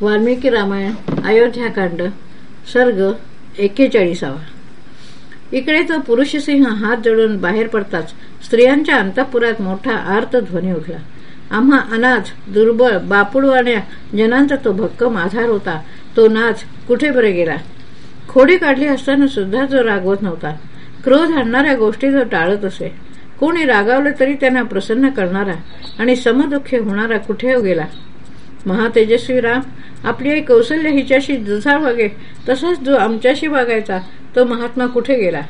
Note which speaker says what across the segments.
Speaker 1: वाल्मिकी रामायण अयोध्याकांड सर्ग एक्केचाळीसावा. इकडे तो पुरुषसिंह हात जोडून बाहेर पडताच स्त्रियांच्या अंतपुरात मोठा आर्त ध्वनी उठला. आम्हा अनाथ दुर्बळ बापुडवाण्या जनांचा तो भक्कम आधार होता. तो नाच कुठे बरे गेला? खोडी काढली असताना सुद्धा जो रागवत नव्हता. क्रोध आणणाऱ्या गोष्टी जो टाळत असे. कोणी रागावले तरी त्यांना प्रसन्न करणारा आणि समदुःखी होणारा कुठे गेला. महातेजस्वी राम आपली आई कौशल्य हिच्याशी जसा वागे तसाच जो आमच्याशी वागायचा तो महात्मा कुठे गेला?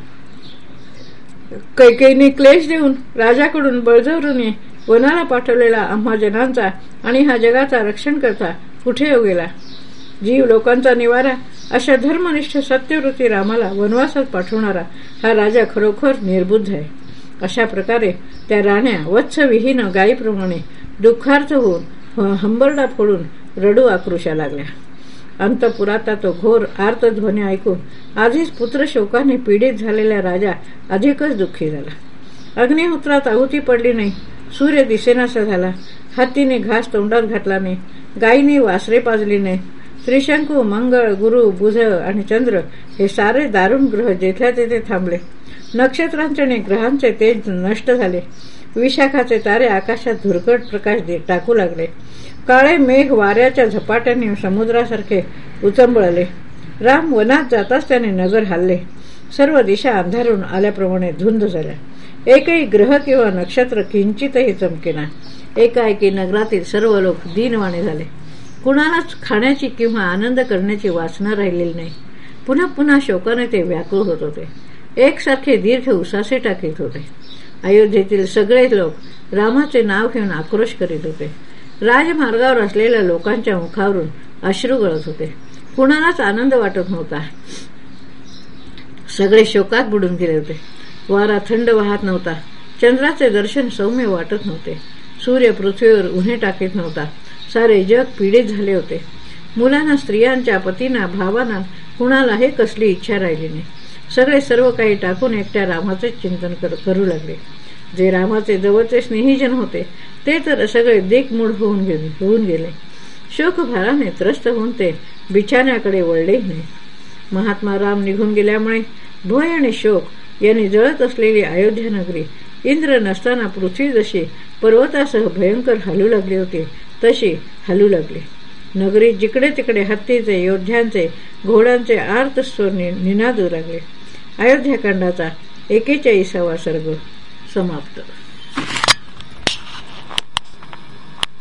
Speaker 1: कैकेने क्लेश देऊन राजाकडून बळजवरून वनाला पाठवलेला आम्हा जनांचा आणि हा जगाचा रक्षण करता कुठे येऊ गेला? जीव लोकांचा निवारा अशा धर्मनिष्ठ सत्यवृत्ती रामाला वनवासात पाठवणारा हा राजा खरोखर निर्बुद्ध आहे. अशा प्रकारे त्या राण्या वत्सविहीन गायीप्रमाणे दुःखार्थ होऊन हंबरडा फोडून रडू आक्रोशा लागल्या. अंतपुराता तो घोर आर्तध्वनी ऐकून आधीच पुत्र शोकाने पीडित झालेला राजा अधिकच दुःखी झाला. अग्निहोत्रात आहुती पडली नाही. सूर्य दिसेनासा झाला. हत्तीने घास तोंडात घातला नाही. गायीने वासरे पाजली नाही. त्रिशंकू मंगळ गुरु बुध आणि चंद्र हे सारे दारुण ग्रह जेथल्या तेथे थांबले. नक्षत्रांचे आणि ग्रहांचे तेज नष्ट झाले. विशाखाचे तारे आकाशात धुरकट प्रकाश टाकू लागले. काळे मेघ वाऱ्याच्या झपाट्याने समुद्रासारखे उचंबळले. राम वनात जाताच त्याने नगर हल्ले. सर्व दिशा अंधारून आल्याप्रमाणे धुंद झाल्या. एकही ग्रह किंवा नक्षत्र किंचितही चमकेना एकाएकी नगरातील सर्व लोक दीनवाणे झाले. कुणालाच खाण्याची किंवा आनंद करण्याची वासना राहिलेली नाही. पुन्हा पुन्हा शोकाने ते व्याकुळ होत होते. एकसारखे दीर्घ उसासे टाकीत होते. अयोध्येतील सगळे लोक रामाचे नाव घेऊन आक्रोश करीत होते. राजमार्गावर असलेल्या लोकांच्या मुखावरून अश्रू गळत होते. कुणालाच आनंद वाटत नव्हता. सगळे शोकात बुडून गेले होते. वारा थंड वाहत नव्हता. चंद्राचे दर्शन सौम्य वाटत नव्हते. सूर्य पृथ्वीवर उन्हे टाकीत नव्हता. सारे जग पीडित झाले होते. मुलांना स्त्रियांच्या पतींना भावांना कुणालाही कसली इच्छा राहिली नाही. सगळे सर्व काही टाकून एकट्या रामाचे चिंतन करू लागले. जे रामाचे जवळचे स्नेहीजन होते ते तर सगळे देखमूड होऊन गेले होऊन गेले. शोकभाराने त्रस्त होऊन ते बिछाण्याकडे वळलेही नाही महात्मा राम निघून गेल्यामुळे भय आणि शोक यांनी जळत असलेली अयोध्या नगरी इंद्र नसताना पृथ्वी जशी पर्वतासह भयंकर हलू लागली होती तशी हलू लागली. नगरी जिकडे तिकडे हत्तीचे योद्ध्यांचे घोड्यांचे आर्तस्वर निनादू लागले. अयोध्याकांडाचा एकेचाळीसावा सर्ग. समाप्त.